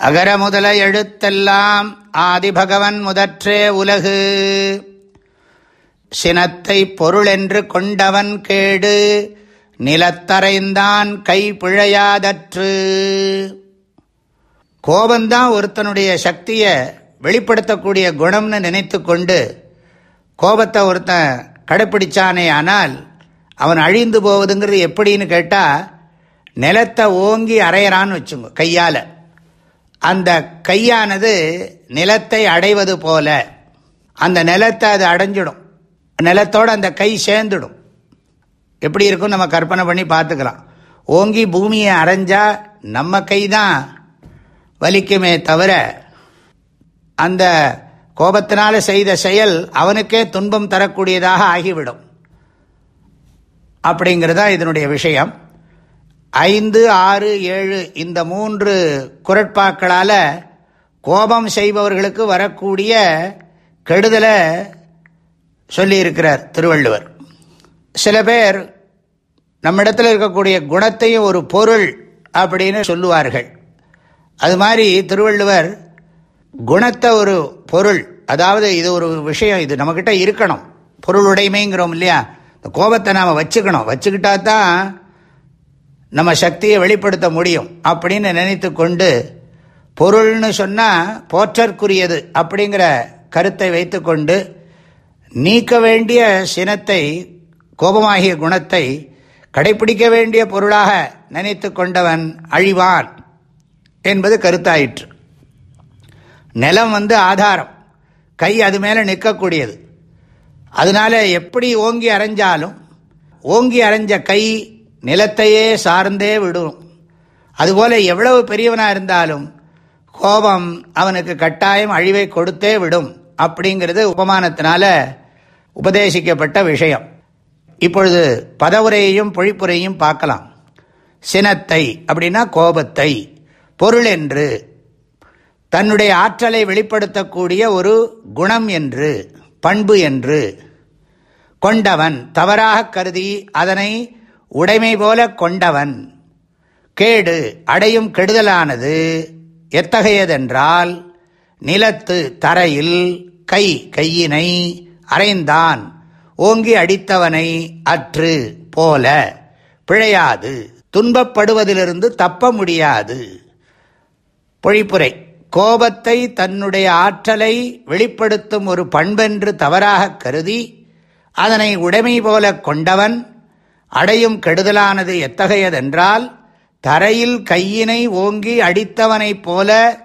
அகர முதல எழுத்தெல்லாம் ஆதிபகவன் முதற்றே உலகு. சினத்தை பொருளென்று கொண்டவன் கேடு நிலத்தரைந்தான் கை பிழையாதற்று. கோபந்தான் ஒருத்தனுடைய சக்தியை வெளிப்படுத்தக்கூடிய குணம்னு நினைத்து கொண்டு கோபத்தை ஒருத்தன் கடைப்பிடிச்சானே ஆனால் அவன் அழிந்து போவதுங்கிறது எப்படின்னு கேட்டால் நிலத்தை ஓங்கி அரையறான்னு வச்சுங்க கையால். அந்த கையானது நிலத்தை அடைவது போல. அந்த நிலத்தை அது அடைஞ்சிடும். நிலத்தோடு அந்த கை சேர்ந்துடும். எப்படி இருக்கும் நம்ம கற்பனை பண்ணி பார்த்துக்கலாம். ஓங்கி பூமியை அரைஞ்சா நம்ம கை தான் வலிக்குமே தவிர அந்த கோபத்தினால செய்த செயல் அவனுக்கே துன்பம் தரக்கூடியதாக ஆகிவிடும். அப்படிங்கிறதா இதனுடைய விஷயம். ஐந்து ஆறு ஏழு இந்த மூன்று குரட்பாக்களால் கோபம் செய்பவர்களுக்கு வரக்கூடிய கெடுதலை சொல்லியிருக்கிறார் திருவள்ளுவர். சில பேர் நம்மிடத்தில் இருக்கக்கூடிய குணத்தையும் ஒரு பொருள் அப்படின்னு சொல்லுவார்கள். அது மாதிரி திருவள்ளுவர் குணத்தை ஒரு பொருள் அதாவது இது ஒரு விஷயம் இது நம்மக்கிட்ட இருக்கணும். பொருளுடைமைங்கிறோம் இல்லையா? இந்த கோபத்தை நாம் வச்சுக்கணும். வச்சுக்கிட்டா தான் நம்ம சக்தியை வெளிப்படுத்த முடியும் அப்படின்னு நினைத்து கொண்டு பொருள்னு சொன்னால் போற்றற்குரியது அப்படிங்கிற கருத்தை வைத்துக்கொண்டு நீக்க வேண்டிய சினத்தை கோபமாகிய குணத்தை கடைபிடிக்க வேண்டிய பொருளாக நினைத்து கொண்டவன் அழிவான் என்பது கருத்தாயிற்று. நிலம் வந்து ஆதாரம். கை அது மேலே நிற்கக்கூடியது. அதனால எப்படி ஓங்கி அரைஞ்சாலும் ஓங்கி அரைஞ்ச கை நிலத்தையே சார்ந்தே விடும். அதுபோல எவ்வளவு பெரியவனாக இருந்தாலும் கோபம் அவனுக்கு கட்டாயம் அழிவை கொடுத்தே விடும் அப்படிங்கிறது உபமானத்தினால உபதேசிக்கப்பட்ட விஷயம். இப்பொழுது பதவுரையையும் பொழிப்புரையும் பார்க்கலாம். சினத்தை அப்படின்னா கோபத்தை. பொருள் என்று. தன்னுடைய ஆற்றலை வெளிப்படுத்தக்கூடிய ஒரு குணம் என்று. பண்பு என்று. கொண்டவன் தவறாக கருதி அதனை உடைமை போல கொண்டவன். கேடு அடையும் கெடுதலானது எத்தகையதென்றால் நிலத்து தரையில் கை கையினை அரைந்தான். ஓங்கி அடித்தவனை அற்று போல பிழையாது. துன்பப்படுவதிலிருந்து தப்ப முடியாது. பொழிப்புரை. கோபத்தை தன்னுடைய ஆற்றலை வெளிப்படுத்தும் ஒரு பண்பென்று தவறாக கருதி அதனை உடைமை போல கொண்டவன் அடையும் கெடுதலானது எத்தகையதென்றால் தரையில் கையினை ஓங்கி அடித்தவனைப் போல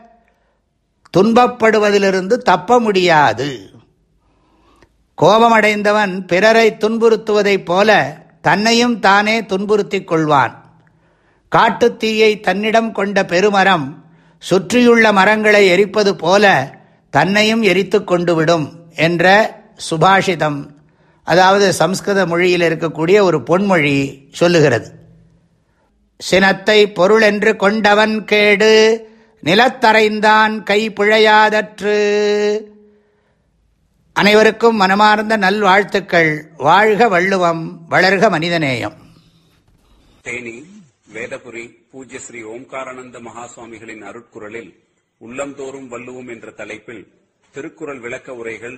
துன்பப்படுவதிலிருந்து தப்ப முடியாது. கோபமடைந்தவன் பிறரை துன்புறுத்துவதைப் போல தன்னையும் தானே துன்புறுத்திக் கொள்வான். காட்டுத்தீயை தன்னிடம் கொண்ட பெருமரம் சுற்றியுள்ள மரங்களை எரிப்பது போல தன்னையும் எரித்து கொண்டு விடும் என்ற சுபாஷிதம். அதாவது சம்ஸ்கிருத மொழியில் இருக்கக்கூடிய ஒரு பொன்மொழி சொல்லுகிறது. சினத்தை பொருள் என்று கொண்டவன் கேடு நிலத்தரைந்தான் கை பிழையாதற்று. அனைவருக்கும் மனமார்ந்த நல்வாழ்த்துக்கள். வாழ்க வள்ளுவம் வளர்க மனிதநேயம். தேனி வேதபுரி பூஜ்ய ஸ்ரீ ஓம்காரானந்த மகாசுவாமிகளின் அருட்குரலில் உள்ளந்தோறும் வள்ளுவோம் என்ற தலைப்பில் திருக்குறள் விளக்க உரைகள்